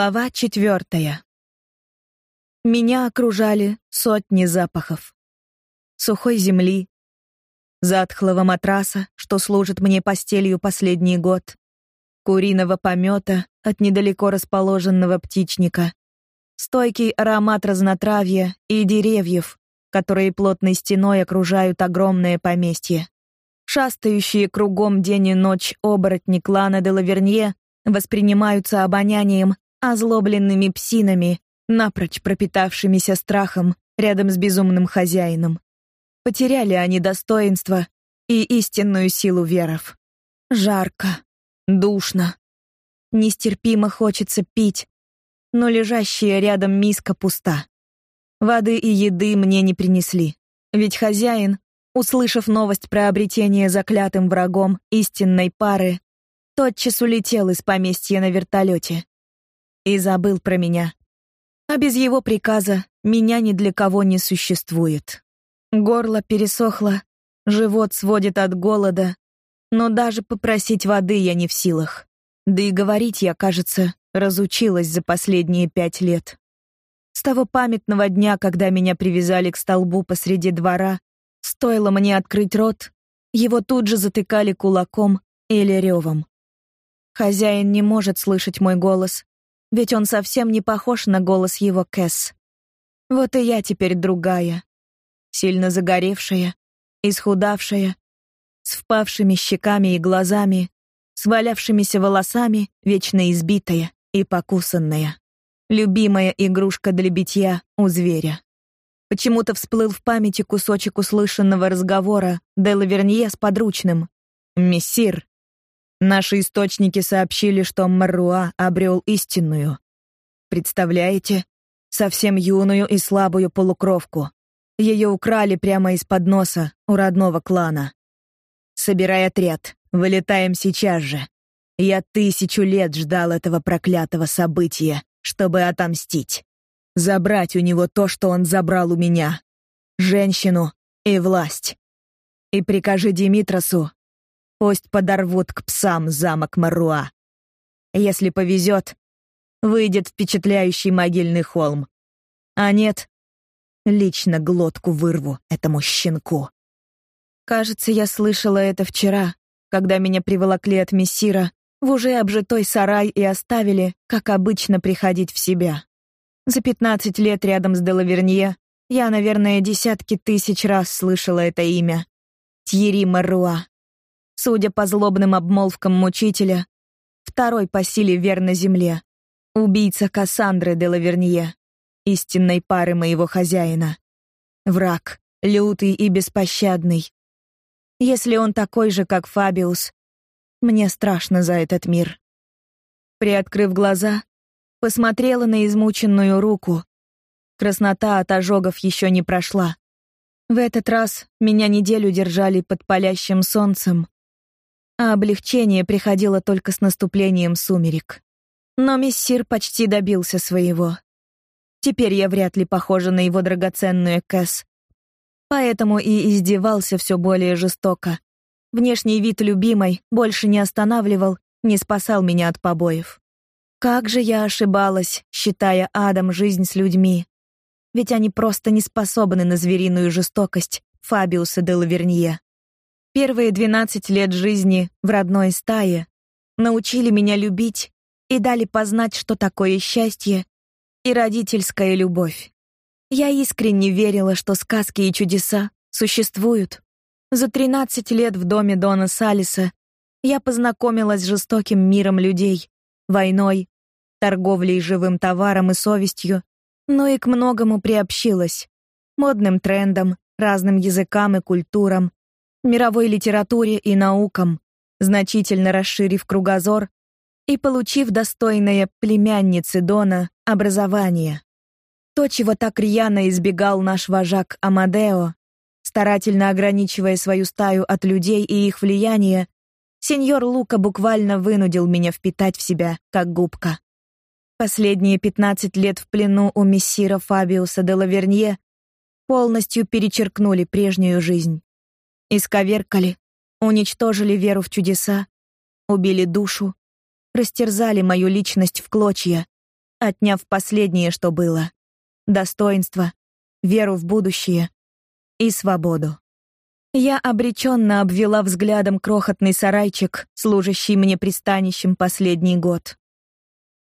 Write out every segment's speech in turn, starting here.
Глава четвертая. Меня окружали сотни запахов. Сухой земли, затхлого матраса, что служит мне постелью последний год, куриного помета от недалеко расположенного птичника, стойкий аромат разнотравья и деревьев, которые плотной стеной окружают огромное поместье. Шастающие кругом день и ночь оборотни клана де Лавернье воспринимаются обонянием озлобленными псинами, напрочь пропитавшимися страхом рядом с безумным хозяином. Потеряли они достоинство и истинную силу веров. Жарко, душно. Нестерпимо хочется пить, но лежащая рядом миска пуста. Воды и еды мне не принесли, ведь хозяин, услышав новость про обретение заклятым врагом истинной пары, тотчас улетел из поместья на вертолете и забыл про меня. А без его приказа меня ни для кого не существует. Горло пересохло, живот сводит от голода, но даже попросить воды я не в силах. Да и говорить я, кажется, разучилась за последние пять лет. С того памятного дня, когда меня привязали к столбу посреди двора, стоило мне открыть рот, его тут же затыкали кулаком или ревом. Хозяин не может слышать мой голос, ведь он совсем не похож на голос его Кэс. Вот и я теперь другая, сильно загоревшая, исхудавшая, с впавшими щеками и глазами, с валявшимися волосами, вечно избитая и покусанная. Любимая игрушка для битья у зверя. Почему-то всплыл в памяти кусочек услышанного разговора Делла Вернье с подручным. «Мессир, Наши источники сообщили, что Маруа обрел истинную. Представляете? Совсем юную и слабую полукровку. Ее украли прямо из-под носа у родного клана. Собирай отряд. Вылетаем сейчас же. Я тысячу лет ждал этого проклятого события, чтобы отомстить. Забрать у него то, что он забрал у меня. Женщину и власть. И прикажи Димитросу Пусть подорвут к псам замок Маруа. Если повезет, выйдет впечатляющий могильный холм. А нет, лично глотку вырву этому щенку. Кажется, я слышала это вчера, когда меня приволокли от мессира в уже обжитой сарай и оставили, как обычно, приходить в себя. За пятнадцать лет рядом с Делавернье я, наверное, десятки тысяч раз слышала это имя. Тьерри Маруа. Судя по злобным обмолвкам мучителя, второй по силе верно земле. Убийца Кассандры де Лавернье, истинной пары моего хозяина. Враг, лютый и беспощадный. Если он такой же, как Фабиус, мне страшно за этот мир. Приоткрыв глаза, посмотрела на измученную руку. Краснота от ожогов еще не прошла. В этот раз меня неделю держали под палящим солнцем, а облегчение приходило только с наступлением сумерек. Но мессир почти добился своего. Теперь я вряд ли похожа на его драгоценную Кэс. Поэтому и издевался все более жестоко. Внешний вид любимой больше не останавливал, не спасал меня от побоев. Как же я ошибалась, считая адом жизнь с людьми. Ведь они просто не способны на звериную жестокость Фабиуса де Лавернье. Первые 12 лет жизни в родной стае научили меня любить и дали познать, что такое счастье и родительская любовь. Я искренне верила, что сказки и чудеса существуют. За 13 лет в доме Дона Салиса я познакомилась с жестоким миром людей, войной, торговлей живым товаром и совестью, но и к многому приобщилась. Модным трендам, разным языкам и культурам, мировой литературе и наукам, значительно расширив кругозор и получив достойное племянницы Дона образование. То, чего так рьяно избегал наш вожак Амадео, старательно ограничивая свою стаю от людей и их влияния, сеньор Лука буквально вынудил меня впитать в себя, как губка. Последние 15 лет в плену у мессира Фабиуса де Лавернье полностью перечеркнули прежнюю жизнь. Исковеркали, уничтожили веру в чудеса, убили душу, растерзали мою личность в клочья, отняв последнее, что было — достоинство, веру в будущее и свободу. Я обреченно обвела взглядом крохотный сарайчик, служащий мне пристанищем последний год.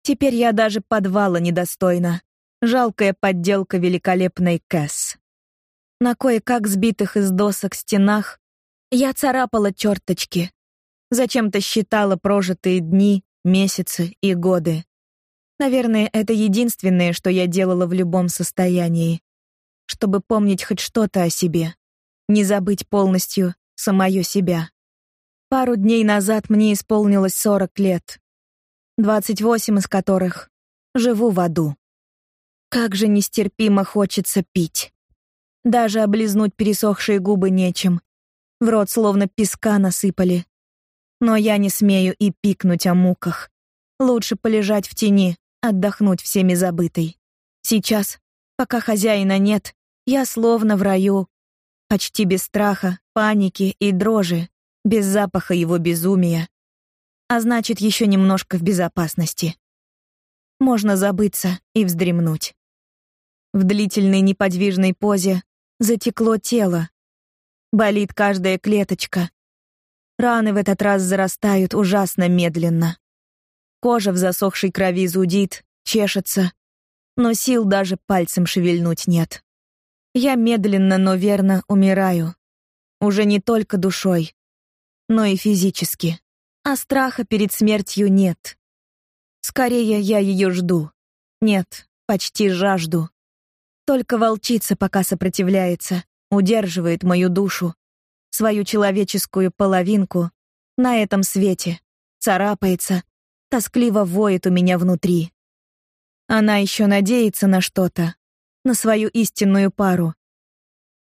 Теперь я даже подвала недостойна. Жалкая подделка великолепной Кэс. На кое-как сбитых из досок стенах я царапала черточки. Зачем-то считала прожитые дни, месяцы и годы. Наверное, это единственное, что я делала в любом состоянии, чтобы помнить хоть что-то о себе, не забыть полностью самое себя. Пару дней назад мне исполнилось 40 лет, 28 из которых живу в аду. Как же нестерпимо хочется пить. Даже облизнуть пересохшие губы нечем. В рот словно песка насыпали. Но я не смею и пикнуть о муках. Лучше полежать в тени, отдохнуть всеми забытой. Сейчас, пока хозяина нет, я словно в раю, почти без страха, паники и дрожи, без запаха его безумия, а значит, еще немножко в безопасности. Можно забыться и вздремнуть. В длительной неподвижной позе затекло тело. Болит каждая клеточка. Раны в этот раз зарастают ужасно медленно. Кожа в засохшей крови зудит, чешется, но сил даже пальцем шевельнуть нет. Я медленно, но верно умираю. Уже не только душой, но и физически а страха перед смертью нет. Скорее я ее жду. Нет, почти жажду. Только волчица пока сопротивляется, удерживает мою душу, свою человеческую половинку на этом свете, царапается, тоскливо воет у меня внутри. Она еще надеется на что-то, на свою истинную пару.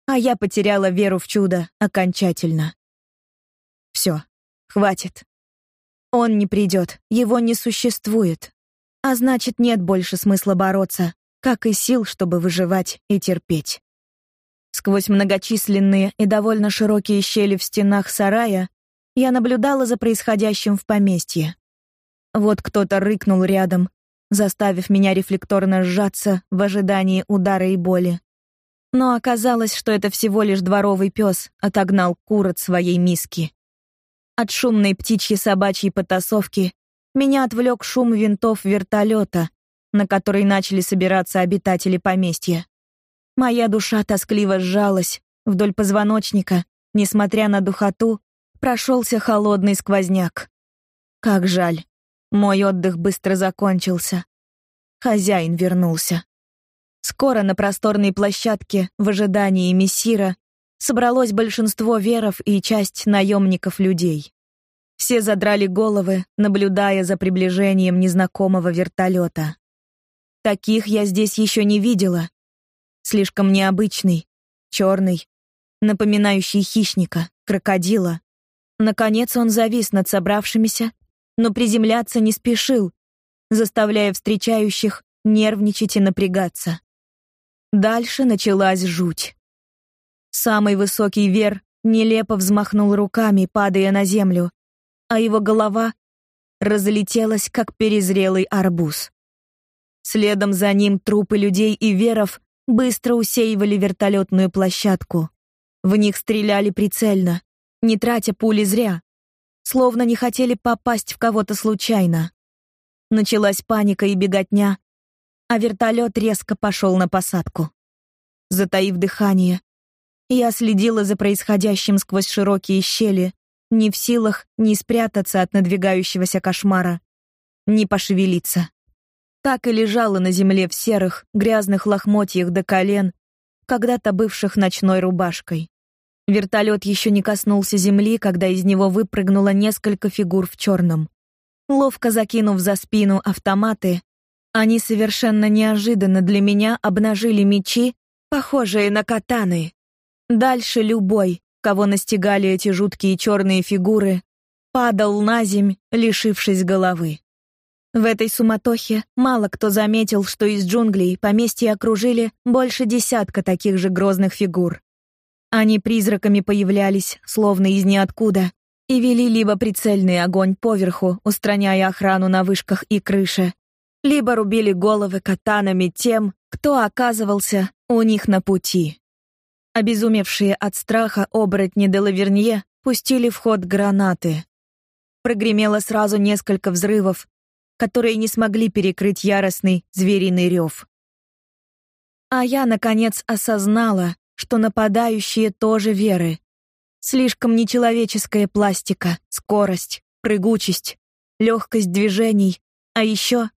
А я потеряла веру в чудо окончательно. Все, хватит. Он не придет, его не существует. А значит, нет больше смысла бороться, как и сил, чтобы выживать и терпеть. Сквозь многочисленные и довольно широкие щели в стенах сарая я наблюдала за происходящим в поместье. Вот кто-то рыкнул рядом, заставив меня рефлекторно сжаться в ожидании удара и боли. Но оказалось, что это всего лишь дворовый пес отогнал кур от своей миски. От шумной птичьей собачьей потасовки меня отвлек шум винтов вертолета, на который начали собираться обитатели поместья. Моя душа тоскливо сжалась, вдоль позвоночника, несмотря на духоту, прошелся холодный сквозняк. Как жаль. Мой отдых быстро закончился. Хозяин вернулся. Скоро на просторной площадке в ожидании мессира собралось большинство веров и часть наемников людей. Все задрали головы, наблюдая за приближением незнакомого вертолета. Таких я здесь еще не видела. Слишком необычный, черный, напоминающий хищника, крокодила. Наконец он завис над собравшимися, но приземляться не спешил, заставляя встречающих нервничать и напрягаться. Дальше началась жуть. Самый высокий Вер нелепо взмахнул руками, падая на землю, а его голова разлетелась, как перезрелый арбуз. Следом за ним трупы людей и веров быстро усеивали вертолетную площадку. В них стреляли прицельно, не тратя пули зря, словно не хотели попасть в кого-то случайно. Началась паника и беготня, а вертолет резко пошел на посадку. Затаив дыхание, я следила за происходящим сквозь широкие щели, не в силах ни спрятаться от надвигающегося кошмара, ни пошевелиться. Так и лежала на земле в серых, грязных лохмотьях до колен, когда-то бывших ночной рубашкой. Вертолет еще не коснулся земли, когда из него выпрыгнуло несколько фигур в черном. Ловко закинув за спину автоматы, они совершенно неожиданно для меня обнажили мечи, похожие на катаны, Дальше любой, кого настигали эти жуткие черные фигуры, падал на земь, лишившись головы. В этой суматохе мало кто заметил, что из джунглей поместье окружили больше десятка таких же грозных фигур. Они призраками появлялись, словно из ниоткуда, и вели либо прицельный огонь поверху, устраняя охрану на вышках и крыше, либо рубили головы катанами тем, кто оказывался у них на пути. Обезумевшие от страха оборотни де Лавернье пустили в ход гранаты. Прогремело сразу несколько взрывов, которые не смогли перекрыть яростный звериный рев. А я, наконец, осознала, что нападающие тоже веры. Слишком нечеловеческая пластика, скорость, прыгучесть, легкость движений, а еще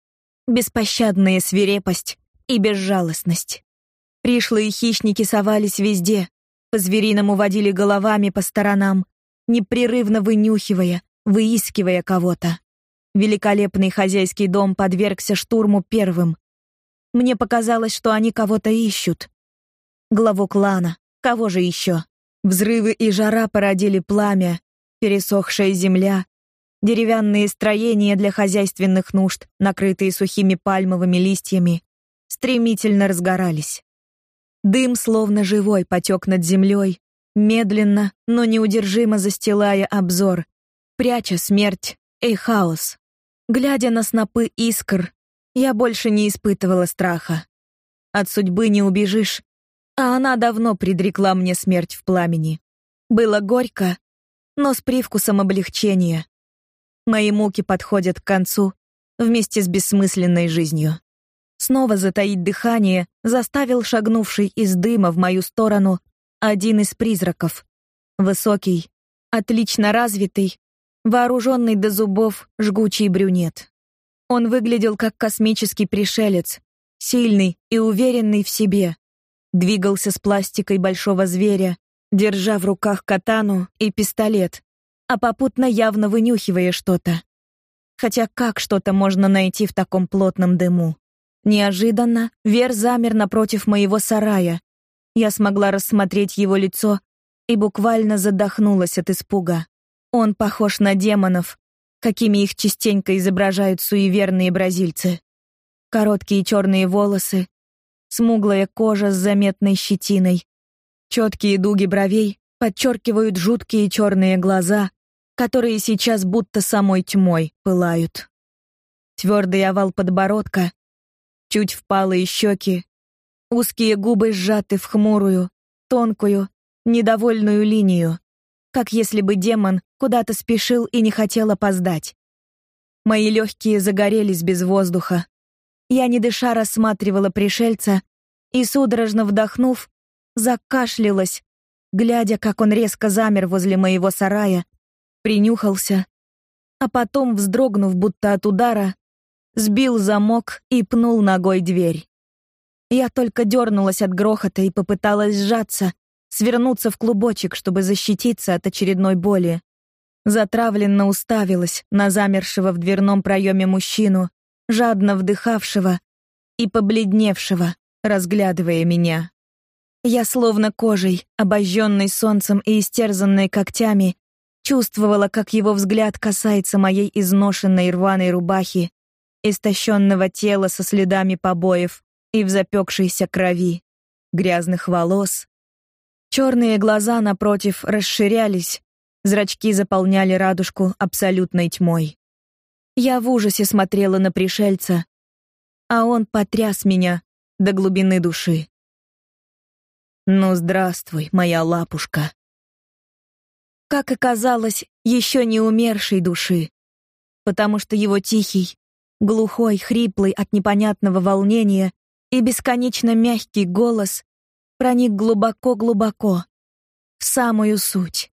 беспощадная свирепость и безжалостность. Пришлые хищники совались везде, по-звериному водили головами по сторонам, непрерывно вынюхивая, выискивая кого-то. Великолепный хозяйский дом подвергся штурму первым. Мне показалось, что они кого-то ищут. Главу клана, кого же еще? Взрывы и жара породили пламя, пересохшая земля, деревянные строения для хозяйственных нужд, накрытые сухими пальмовыми листьями, стремительно разгорались. Дым, словно живой, потек над землей, медленно, но неудержимо застилая обзор, пряча смерть и хаос. Глядя на снопы искр, я больше не испытывала страха. От судьбы не убежишь, а она давно предрекла мне смерть в пламени. Было горько, но с привкусом облегчения. Мои муки подходят к концу вместе с бессмысленной жизнью. Снова затаить дыхание заставил шагнувший из дыма в мою сторону один из призраков. Высокий, отлично развитый, вооруженный до зубов жгучий брюнет. Он выглядел как космический пришелец, сильный и уверенный в себе. Двигался с пластикой большого зверя, держа в руках катану и пистолет, а попутно явно вынюхивая что-то. Хотя как что-то можно найти в таком плотном дыму? Неожиданно Вер замер напротив моего сарая. Я смогла рассмотреть его лицо и буквально задохнулась от испуга. Он похож на демонов, какими их частенько изображают суеверные бразильцы. Короткие черные волосы, смуглая кожа с заметной щетиной, четкие дуги бровей подчеркивают жуткие черные глаза, которые сейчас будто самой тьмой пылают. Твердый овал подбородка, чуть впалые щеки, узкие губы сжаты в хмурую, тонкую, недовольную линию, как если бы демон куда-то спешил и не хотел опоздать. Мои легкие загорелись без воздуха. Я не дыша рассматривала пришельца и судорожно вдохнув, закашлялась, глядя, как он резко замер возле моего сарая, принюхался, а потом, вздрогнув будто от удара, сбил замок и пнул ногой дверь. Я только дернулась от грохота и попыталась сжаться, свернуться в клубочек, чтобы защититься от очередной боли. Затравленно уставилась на замершего в дверном проеме мужчину, жадно вдыхавшего и побледневшего, разглядывая меня. Я словно кожей, обожженной солнцем и истерзанной когтями, чувствовала, как его взгляд касается моей изношенной рваной рубахи, истощенного тела со следами побоев и в запекшейся крови, грязных волос. Черные глаза напротив расширялись, зрачки заполняли радужку абсолютной тьмой. Я в ужасе смотрела на пришельца, а он потряс меня до глубины души. «Ну, здравствуй, моя лапушка», как оказалось, еще не умершей души, потому что его тихий, глухой, хриплый от непонятного волнения и бесконечно мягкий голос проник глубоко-глубоко, в самую суть.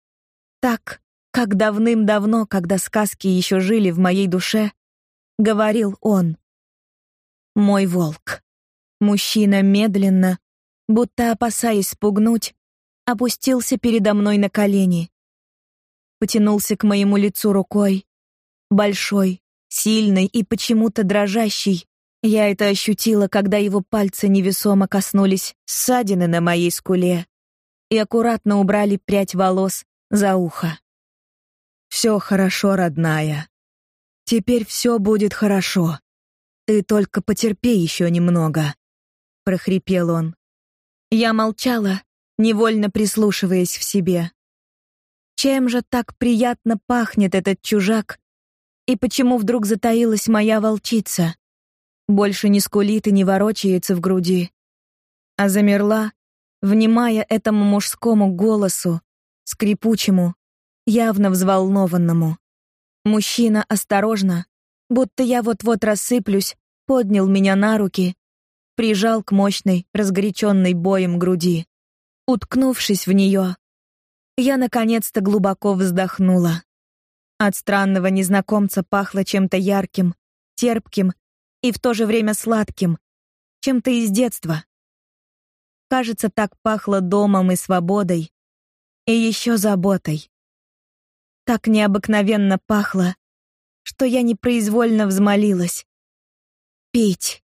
Так, как давным-давно, когда сказки еще жили в моей душе, говорил он. Мой волк. Мужчина медленно, будто опасаясь спугнуть, опустился передо мной на колени. Потянулся к моему лицу рукой, большой, сильный и почему-то дрожащий. Я это ощутила, когда его пальцы невесомо коснулись ссадины на моей скуле и аккуратно убрали прядь волос за ухо. Все хорошо, родная. Теперь все будет хорошо. Ты только потерпи еще немного, прохрипел он. Я молчала, невольно прислушиваясь в себе. Чем же так приятно пахнет этот чужак, и почему вдруг затаилась моя волчица? больше не скулит и не ворочается в груди, а замерла, внимая этому мужскому голосу, скрипучему, явно взволнованному. Мужчина осторожно, будто я вот-вот рассыплюсь, поднял меня на руки, прижал к мощной, разгоряченной боем груди. Уткнувшись в нее, я наконец-то глубоко вздохнула. От странного незнакомца пахло чем-то ярким, терпким и в то же время сладким, чем-то из детства. Кажется, так пахло домом и свободой, и еще заботой. Так необыкновенно пахло, что я непроизвольно взмолилась. «Пить!»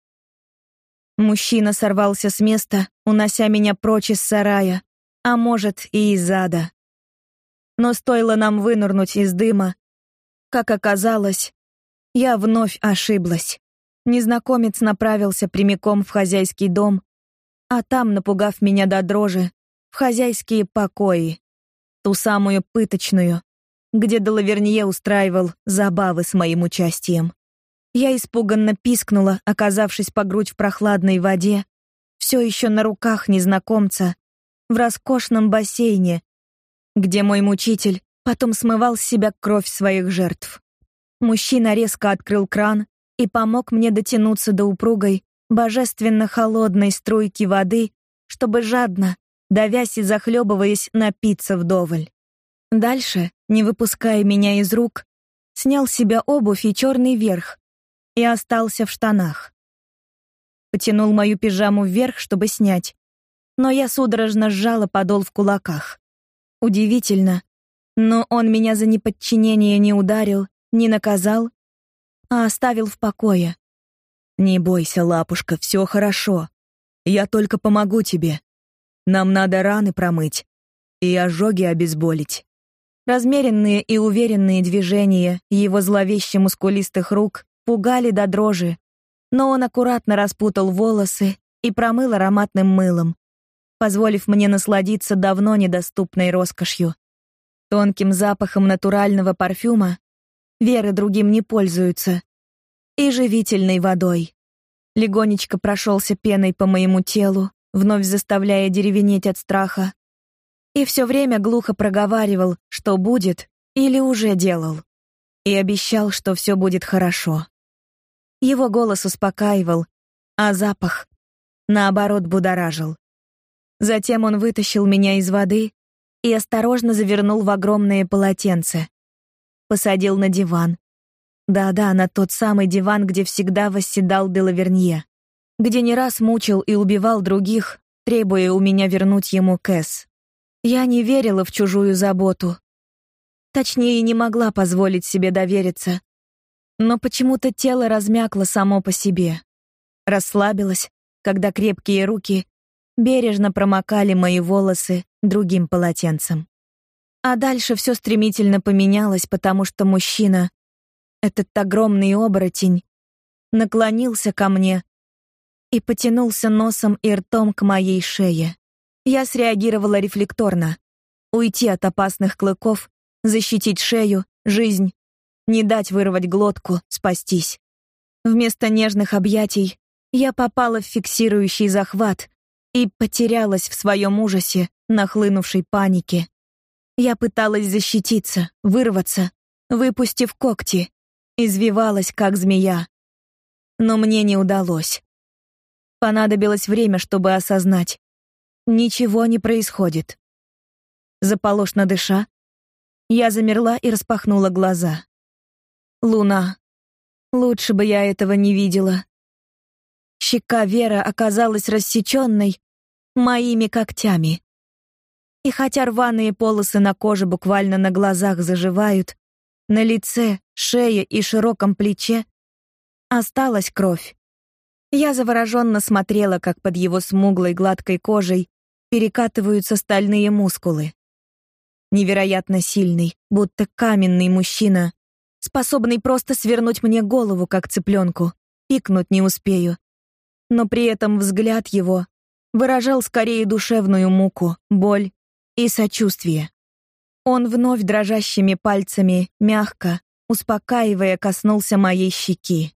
Мужчина сорвался с места, унося меня прочь из сарая, а может и из ада. Но стоило нам вынырнуть из дыма, как оказалось, я вновь ошиблась. Незнакомец направился прямиком в хозяйский дом, а там, напугав меня до дрожи, в хозяйские покои, ту самую пыточную, где Делавернье устраивал забавы с моим участием. Я испуганно пискнула, оказавшись по грудь в прохладной воде, все еще на руках незнакомца, в роскошном бассейне, где мой мучитель потом смывал с себя кровь своих жертв. Мужчина резко открыл кран, и помог мне дотянуться до упругой, божественно холодной струйки воды, чтобы жадно, давясь и захлебываясь, напиться вдоволь. Дальше, не выпуская меня из рук, снял с себя обувь и черный верх и остался в штанах. Потянул мою пижаму вверх, чтобы снять, но я судорожно сжала подол в кулаках. Удивительно, но он меня за неподчинение не ударил, не наказал а оставил в покое. «Не бойся, лапушка, все хорошо. Я только помогу тебе. Нам надо раны промыть и ожоги обезболить». Размеренные и уверенные движения его зловеще мускулистых рук пугали до дрожи, но он аккуратно распутал волосы и промыл ароматным мылом, позволив мне насладиться давно недоступной роскошью. Тонким запахом натурального парфюма Веры другим не пользуются. И живительной водой. Легонечко прошелся пеной по моему телу, вновь заставляя деревенеть от страха. И все время глухо проговаривал, что будет или уже делал. И обещал, что все будет хорошо. Его голос успокаивал, а запах, наоборот, будоражил. Затем он вытащил меня из воды и осторожно завернул в огромное полотенце посадил на диван. Да-да, на тот самый диван, где всегда восседал Делавернье, где не раз мучил и убивал других, требуя у меня вернуть ему Кэс. Я не верила в чужую заботу. Точнее, не могла позволить себе довериться. Но почему-то тело размякло само по себе. Расслабилось, когда крепкие руки бережно промокали мои волосы другим полотенцем. А дальше все стремительно поменялось, потому что мужчина, этот огромный оборотень, наклонился ко мне и потянулся носом и ртом к моей шее. Я среагировала рефлекторно. Уйти от опасных клыков, защитить шею, жизнь, не дать вырвать глотку, спастись. Вместо нежных объятий я попала в фиксирующий захват и потерялась в своем ужасе, нахлынувшей панике. Я пыталась защититься, вырваться, выпустив когти, извивалась как змея. Но мне не удалось. Понадобилось время, чтобы осознать. Ничего не происходит. Заполошно дыша, я замерла и распахнула глаза. Луна. Лучше бы я этого не видела. Щека Вера оказалась рассеченной моими когтями. И хотя рваные полосы на коже буквально на глазах заживают, на лице, шее и широком плече осталась кровь. Я завороженно смотрела, как под его смуглой гладкой кожей перекатываются стальные мускулы. Невероятно сильный, будто каменный мужчина, способный просто свернуть мне голову, как цыпленку, пикнуть не успею. Но при этом взгляд его выражал скорее душевную муку, боль и сочувствие. Он вновь дрожащими пальцами, мягко, успокаивая, коснулся моей щеки.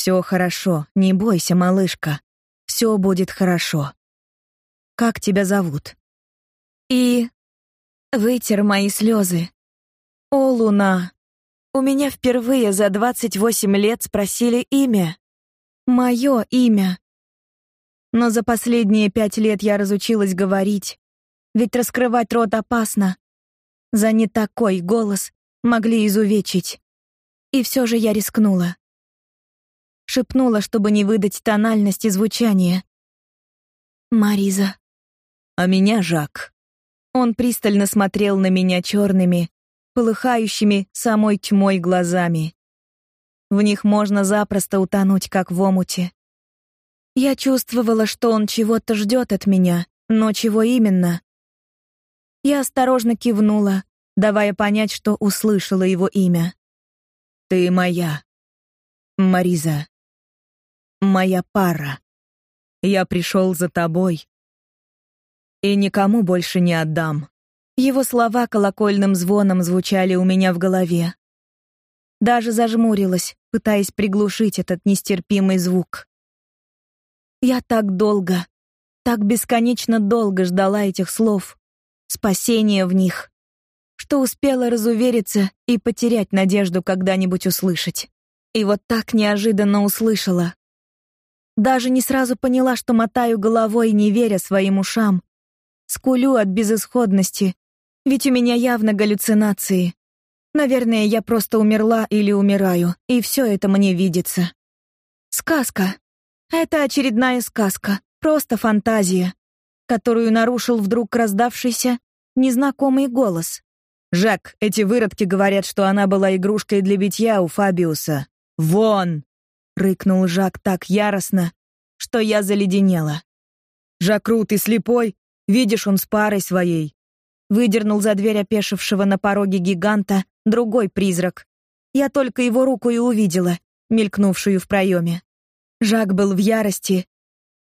Все хорошо, не бойся, малышка. Все будет хорошо. Как тебя зовут? И вытер мои слезы. О, луна, у меня впервые за 28 лет спросили имя. Мое имя. Но за последние пять лет я разучилась говорить, ведь раскрывать рот опасно. За не такой голос могли изувечить. И все же я рискнула. Шепнула, чтобы не выдать тональность и звучание. Мариза. А меня Жак. Он пристально смотрел на меня черными, полыхающими самой тьмой глазами. В них можно запросто утонуть, как в омуте. Я чувствовала, что он чего-то ждет от меня, но чего именно? Я осторожно кивнула, давая понять, что услышала его имя. Ты моя, Мариза. Моя пара. Я пришел за тобой и никому больше не отдам. Его слова колокольным звоном звучали у меня в голове. Даже зажмурилась, пытаясь приглушить этот нестерпимый звук. Я так долго, так бесконечно долго ждала этих слов, спасения в них, что успела разувериться и потерять надежду когда-нибудь услышать. И вот так неожиданно услышала. Даже не сразу поняла, что мотаю головой, не веря своим ушам. Скулю от безысходности, ведь у меня явно галлюцинации. Наверное, я просто умерла или умираю, и все это мне видится. Сказка. Это очередная сказка, просто фантазия, которую нарушил вдруг раздавшийся незнакомый голос. «Жак, эти выродки говорят, что она была игрушкой для битья у Фабиуса. Вон!» — рыкнул Жак так яростно, что я заледенела. «Жакру, ты слепой? Видишь, он с парой своей!» Выдернул за дверь опешившего на пороге гиганта другой призрак. Я только его руку и увидела, мелькнувшую в проеме. Жак был в ярости,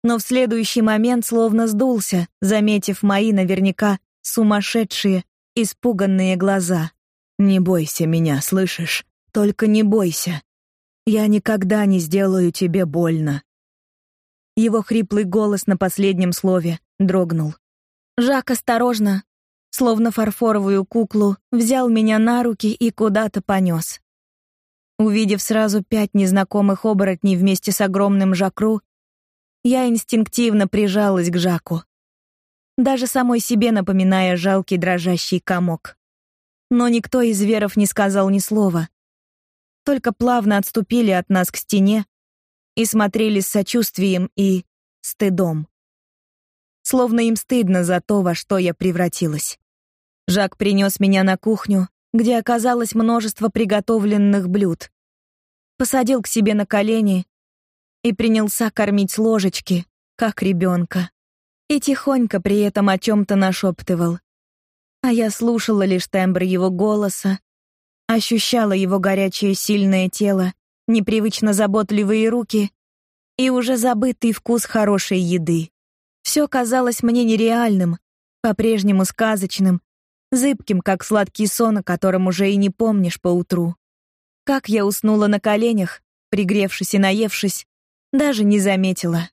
но в следующий момент словно сдулся, заметив мои наверняка сумасшедшие, испуганные глаза. «Не бойся меня, слышишь? Только не бойся. Я никогда не сделаю тебе больно». Его хриплый голос на последнем слове дрогнул. Жак осторожно, словно фарфоровую куклу, взял меня на руки и куда-то понес. Увидев сразу пять незнакомых оборотней вместе с огромным Жакру, я инстинктивно прижалась к Жаку, даже самой себе напоминая жалкий дрожащий комок. Но никто из зверов не сказал ни слова, только плавно отступили от нас к стене и смотрели с сочувствием и стыдом. Словно им стыдно за то, во что я превратилась. Жак принес меня на кухню, где оказалось множество приготовленных блюд. Посадил к себе на колени и принялся кормить с ложечки, как ребенка. И тихонько при этом о чем-то нашептывал. А я слушала лишь тембр его голоса, ощущала его горячее сильное тело, непривычно заботливые руки и уже забытый вкус хорошей еды. Все казалось мне нереальным, по-прежнему сказочным, зыбким, как сладкий сон, о котором уже и не помнишь по утру. Как я уснула на коленях, пригревшись и наевшись, даже не заметила.